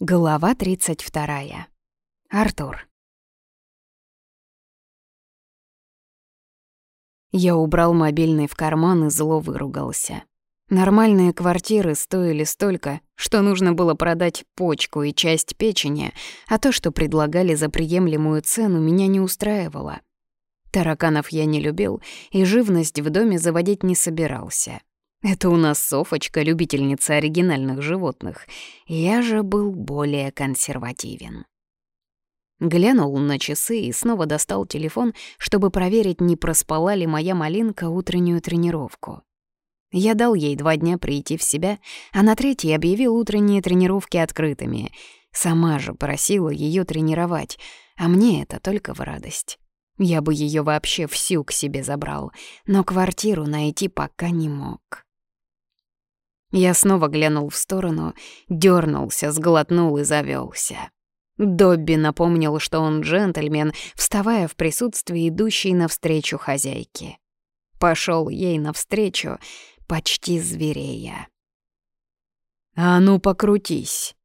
Глава 32. Артур. Я убрал мобильный в карман и зло выругался. Нормальные квартиры стоили столько, что нужно было продать почку и часть печени, а то, что предлагали за приемлемую цену, меня не устраивало. Тараканов я не любил и живность в доме заводить не собирался. Это у нас Софочка, любительница оригинальных животных. Я же был более консервативен. Глянул на часы и снова достал телефон, чтобы проверить, не проспала ли моя малинка утреннюю тренировку. Я дал ей два дня прийти в себя, а на третий объявил утренние тренировки открытыми. Сама же просила ее тренировать, а мне это только в радость. Я бы ее вообще всю к себе забрал, но квартиру найти пока не мог. Я снова глянул в сторону, дернулся, сглотнул и завелся. Добби напомнил, что он джентльмен, вставая в присутствии идущей навстречу хозяйки. Пошел ей навстречу, почти зверея. «А ну, покрутись!»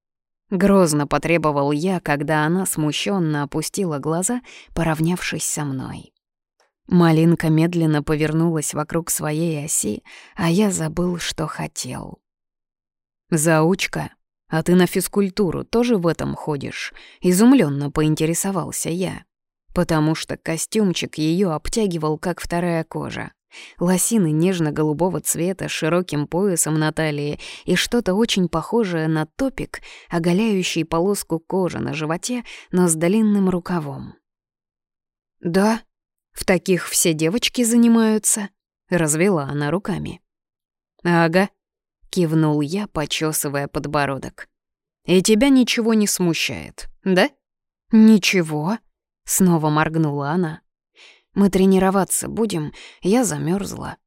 Грозно потребовал я, когда она смущенно опустила глаза, поравнявшись со мной. Малинка медленно повернулась вокруг своей оси, а я забыл, что хотел. «Заучка, а ты на физкультуру тоже в этом ходишь?» — изумленно поинтересовался я. Потому что костюмчик ее обтягивал, как вторая кожа. Лосины нежно-голубого цвета с широким поясом на талии и что-то очень похожее на топик, оголяющий полоску кожи на животе, но с длинным рукавом. «Да», в таких все девочки занимаются», — развела она руками. «Ага», — кивнул я, почесывая подбородок. «И тебя ничего не смущает, да?» «Ничего», — снова моргнула она. «Мы тренироваться будем, я замерзла.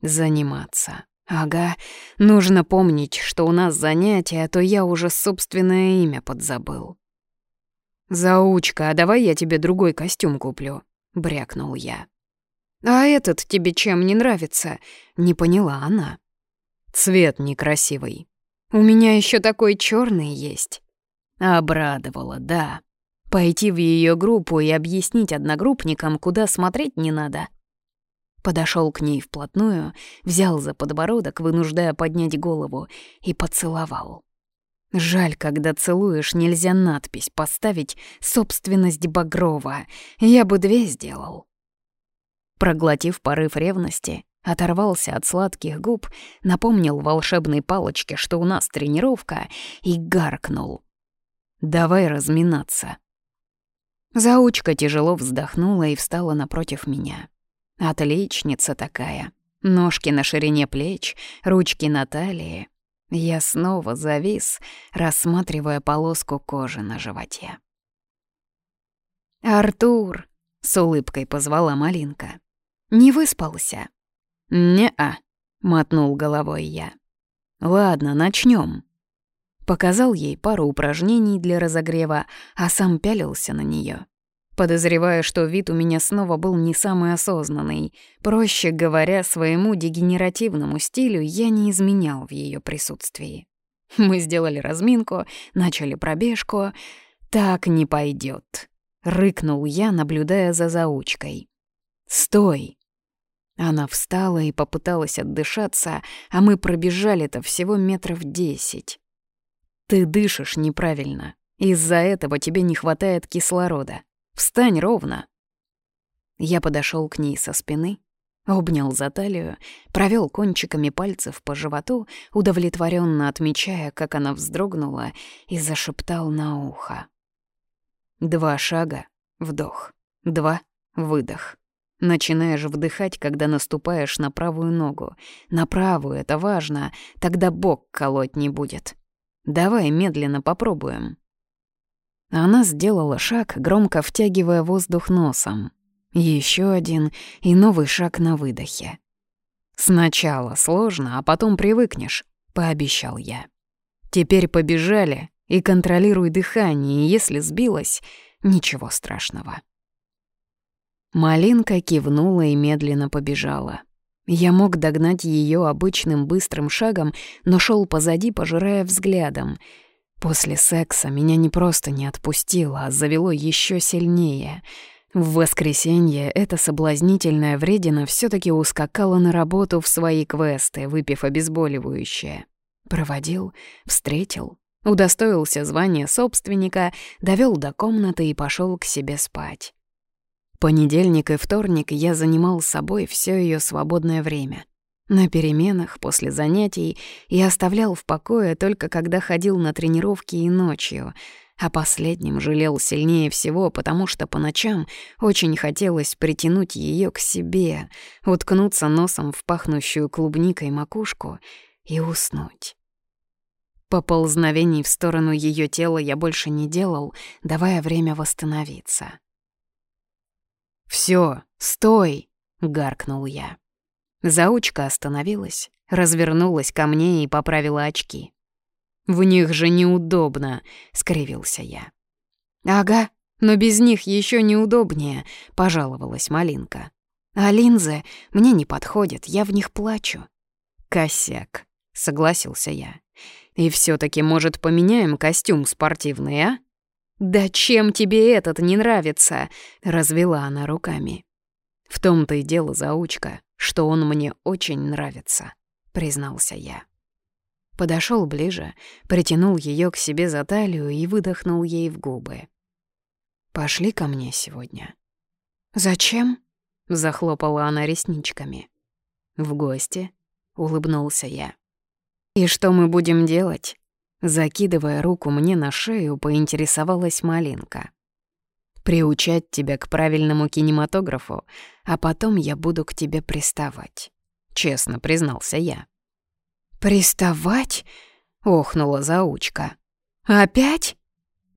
«Заниматься. Ага, нужно помнить, что у нас занятия, а то я уже собственное имя подзабыл». «Заучка, а давай я тебе другой костюм куплю», — брякнул я. «А этот тебе чем не нравится?» — не поняла она. «Цвет некрасивый. У меня еще такой черный есть». Обрадовала, да. Пойти в ее группу и объяснить одногруппникам, куда смотреть не надо. Подошел к ней вплотную, взял за подбородок, вынуждая поднять голову, и поцеловал. Жаль, когда целуешь, нельзя надпись поставить «Собственность Багрова». Я бы две сделал. Проглотив порыв ревности, оторвался от сладких губ, напомнил волшебной палочке, что у нас тренировка, и гаркнул. «Давай разминаться». Заучка тяжело вздохнула и встала напротив меня. Отличница такая. Ножки на ширине плеч, ручки на талии, я снова завис, рассматривая полоску кожи на животе. «Артур!» — с улыбкой позвала Малинка. «Не выспался?» «Не-а», — мотнул головой я. «Ладно, начнем. Показал ей пару упражнений для разогрева, а сам пялился на нее подозревая, что вид у меня снова был не самый осознанный. Проще говоря, своему дегенеративному стилю я не изменял в ее присутствии. Мы сделали разминку, начали пробежку. «Так не пойдет, рыкнул я, наблюдая за заучкой. «Стой!» Она встала и попыталась отдышаться, а мы пробежали-то всего метров десять. «Ты дышишь неправильно. Из-за этого тебе не хватает кислорода. Встань ровно!» Я подошел к ней со спины, обнял за талию, провел кончиками пальцев по животу, удовлетворенно отмечая, как она вздрогнула, и зашептал на ухо. Два шага — вдох, два — выдох. Начинаешь вдыхать, когда наступаешь на правую ногу. На правую — это важно, тогда бок колоть не будет. Давай медленно попробуем. Она сделала шаг, громко втягивая воздух носом. Еще один и новый шаг на выдохе. «Сначала сложно, а потом привыкнешь», — пообещал я. «Теперь побежали и контролируй дыхание, если сбилось, ничего страшного». Малинка кивнула и медленно побежала. Я мог догнать ее обычным быстрым шагом, но шел позади, пожирая взглядом — После секса меня не просто не отпустило, а завело еще сильнее. В воскресенье эта соблазнительная вредина все таки ускакала на работу в свои квесты, выпив обезболивающее. Проводил, встретил, удостоился звания собственника, довел до комнаты и пошел к себе спать. Понедельник и вторник я занимал собой все ее свободное время. На переменах, после занятий, я оставлял в покое только когда ходил на тренировки и ночью, а последним жалел сильнее всего, потому что по ночам очень хотелось притянуть ее к себе, уткнуться носом в пахнущую клубникой макушку и уснуть. Поползновений в сторону ее тела я больше не делал, давая время восстановиться. «Всё, стой!» — гаркнул я. Заучка остановилась, развернулась ко мне и поправила очки. «В них же неудобно», — скривился я. «Ага, но без них еще неудобнее», — пожаловалась Малинка. «А линзы мне не подходят, я в них плачу». «Косяк», — согласился я. «И все таки может, поменяем костюм спортивный, а?» «Да чем тебе этот не нравится?» — развела она руками. «В том-то и дело, заучка, что он мне очень нравится», — признался я. Подошел ближе, притянул ее к себе за талию и выдохнул ей в губы. «Пошли ко мне сегодня». «Зачем?» — захлопала она ресничками. «В гости», — улыбнулся я. «И что мы будем делать?» Закидывая руку мне на шею, поинтересовалась Малинка приучать тебя к правильному кинематографу, а потом я буду к тебе приставать», — честно признался я. «Приставать?» — охнула заучка. «Опять?»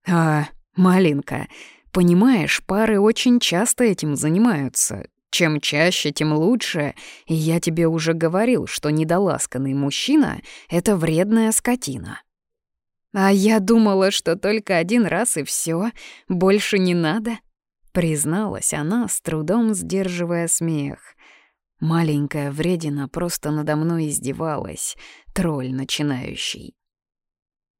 «А, малинка, понимаешь, пары очень часто этим занимаются. Чем чаще, тем лучше. И я тебе уже говорил, что недоласканный мужчина — это вредная скотина». «А я думала, что только один раз и все, больше не надо», — призналась она, с трудом сдерживая смех. Маленькая вредина просто надо мной издевалась, тролль начинающий.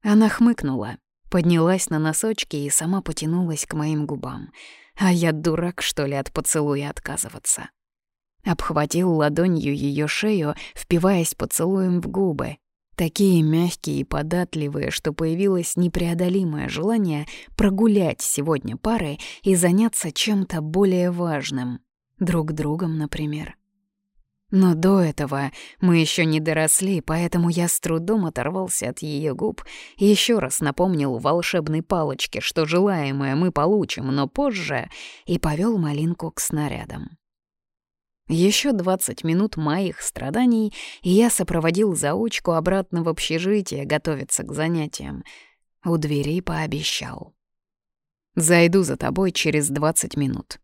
Она хмыкнула, поднялась на носочки и сама потянулась к моим губам. А я дурак, что ли, от поцелуя отказываться. Обхватил ладонью ее шею, впиваясь поцелуем в губы, Такие мягкие и податливые, что появилось непреодолимое желание прогулять сегодня пары и заняться чем-то более важным. Друг другом, например. Но до этого мы еще не доросли, поэтому я с трудом оторвался от ее губ и еще раз напомнил волшебной палочке, что желаемое мы получим, но позже, и повел малинку к снарядам. Еще 20 минут моих страданий, и я сопроводил заучку обратно в общежитие готовиться к занятиям. У дверей пообещал. «Зайду за тобой через 20 минут.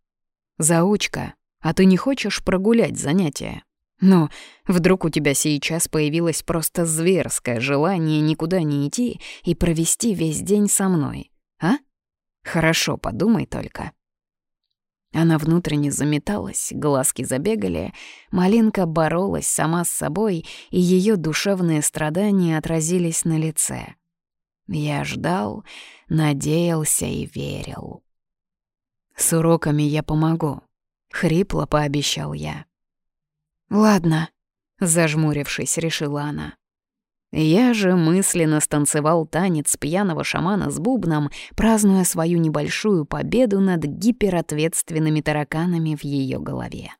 Заучка, а ты не хочешь прогулять занятия? Но вдруг у тебя сейчас появилось просто зверское желание никуда не идти и провести весь день со мной, а? Хорошо, подумай только». Она внутренне заметалась, глазки забегали, Малинка боролась сама с собой, и ее душевные страдания отразились на лице. Я ждал, надеялся и верил. «С уроками я помогу», — хрипло пообещал я. «Ладно», — зажмурившись, решила она. Я же мысленно станцевал танец пьяного шамана с бубном, празднуя свою небольшую победу над гиперответственными тараканами в ее голове.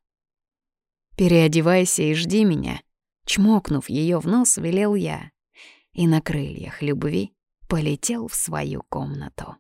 «Переодевайся и жди меня», — чмокнув ее в нос, велел я. И на крыльях любви полетел в свою комнату.